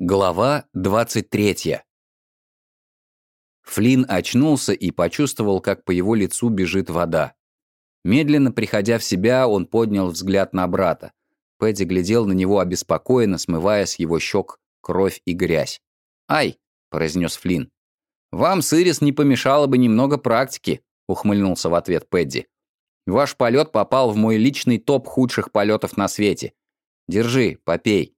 Глава 23. Флинн очнулся и почувствовал, как по его лицу бежит вода. Медленно приходя в себя, он поднял взгляд на брата. Пэдди глядел на него обеспокоенно, смывая с его щек кровь и грязь. «Ай!» — произнес Флинн. «Вам, Сырис, не помешало бы немного практики», — ухмыльнулся в ответ Пэдди. «Ваш полет попал в мой личный топ худших полетов на свете. Держи, попей».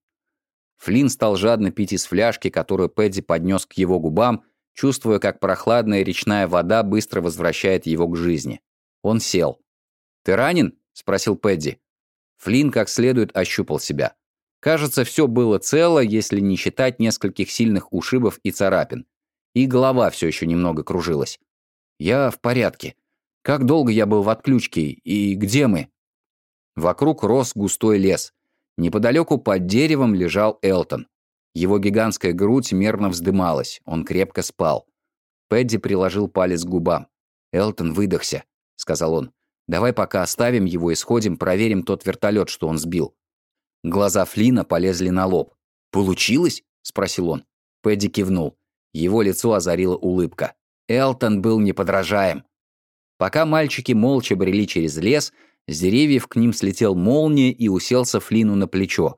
Флинн стал жадно пить из фляжки, которую Пэдди поднес к его губам, чувствуя, как прохладная речная вода быстро возвращает его к жизни. Он сел. «Ты ранен?» — спросил Пэдди. Флинн как следует ощупал себя. Кажется, все было цело, если не считать нескольких сильных ушибов и царапин. И голова все еще немного кружилась. «Я в порядке. Как долго я был в отключке и где мы?» Вокруг рос густой лес. Неподалеку под деревом лежал Элтон. Его гигантская грудь мерно вздымалась, он крепко спал. Пэдди приложил палец к губам. «Элтон выдохся», — сказал он. «Давай пока оставим его и сходим, проверим тот вертолет, что он сбил». Глаза Флина полезли на лоб. «Получилось?» — спросил он. Пэдди кивнул. Его лицо озарила улыбка. Элтон был неподражаем. Пока мальчики молча брели через лес, с деревьев к ним слетел молния и уселся Флину на плечо.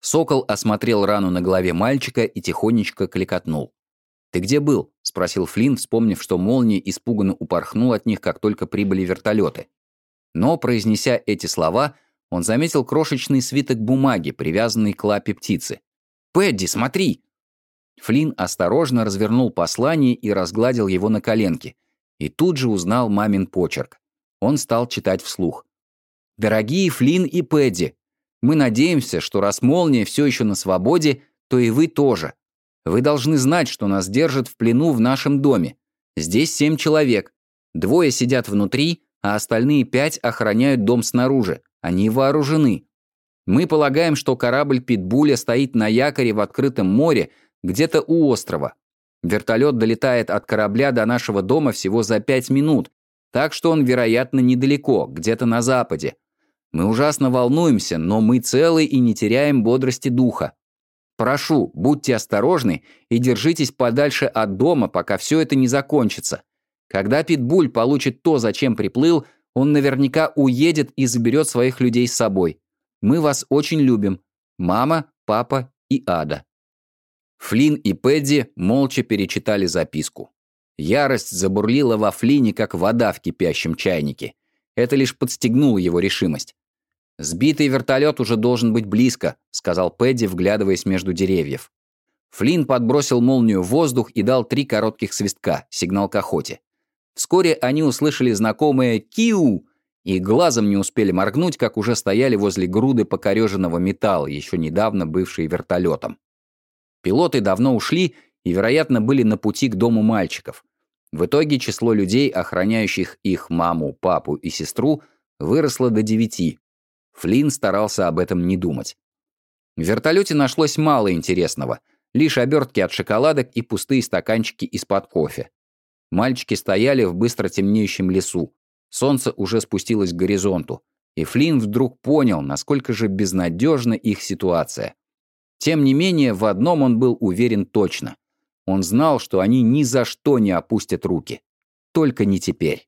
Сокол осмотрел рану на голове мальчика и тихонечко кликотнул. «Ты где был?» — спросил Флинн, вспомнив, что молния испуганно упорхнул от них, как только прибыли вертолеты. Но, произнеся эти слова, он заметил крошечный свиток бумаги, привязанный к лапе птицы. «Пэдди, смотри!» Флинн осторожно развернул послание и разгладил его на коленке. И тут же узнал мамин почерк. Он стал читать вслух. Дорогие Флинн и Пэдди, мы надеемся, что раз молния все еще на свободе, то и вы тоже. Вы должны знать, что нас держат в плену в нашем доме. Здесь семь человек. Двое сидят внутри, а остальные пять охраняют дом снаружи. Они вооружены. Мы полагаем, что корабль Питбуля стоит на якоре в открытом море, где-то у острова. Вертолет долетает от корабля до нашего дома всего за пять минут, так что он, вероятно, недалеко, где-то на западе. Мы ужасно волнуемся, но мы целы и не теряем бодрости духа. Прошу, будьте осторожны и держитесь подальше от дома, пока все это не закончится. Когда Питбуль получит то, зачем приплыл, он наверняка уедет и заберет своих людей с собой. Мы вас очень любим. Мама, папа и Ада». Флинн и Пэдди молча перечитали записку. Ярость забурлила во Флине, как вода в кипящем чайнике. Это лишь подстегнуло его решимость. «Сбитый вертолет уже должен быть близко», — сказал Пэдди, вглядываясь между деревьев. Флинн подбросил молнию в воздух и дал три коротких свистка, сигнал к охоте. Вскоре они услышали знакомое «Киу!» и глазом не успели моргнуть, как уже стояли возле груды покореженного металла, еще недавно бывшей вертолетом. Пилоты давно ушли и, вероятно, были на пути к дому мальчиков. В итоге число людей, охраняющих их маму, папу и сестру, выросло до девяти, Флинн старался об этом не думать. В вертолете нашлось мало интересного, лишь обертки от шоколадок и пустые стаканчики из-под кофе. Мальчики стояли в быстро темнеющем лесу. Солнце уже спустилось к горизонту, и Флинн вдруг понял, насколько же безнадежна их ситуация. Тем не менее, в одном он был уверен точно. Он знал, что они ни за что не опустят руки. Только не теперь.